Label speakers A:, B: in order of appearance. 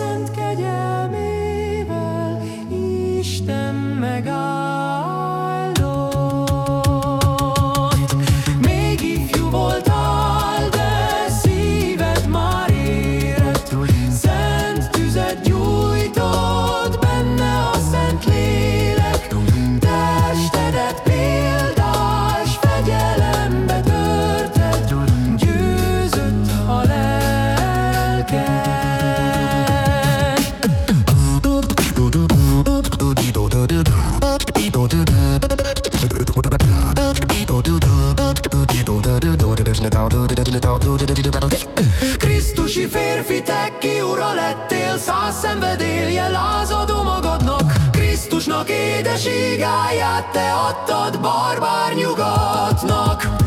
A: and Krisztusi férfi, te ki ura lettél, száz szenvedélje lázadó magadnak. Krisztusnak édes te adtad barbár nyugatnak.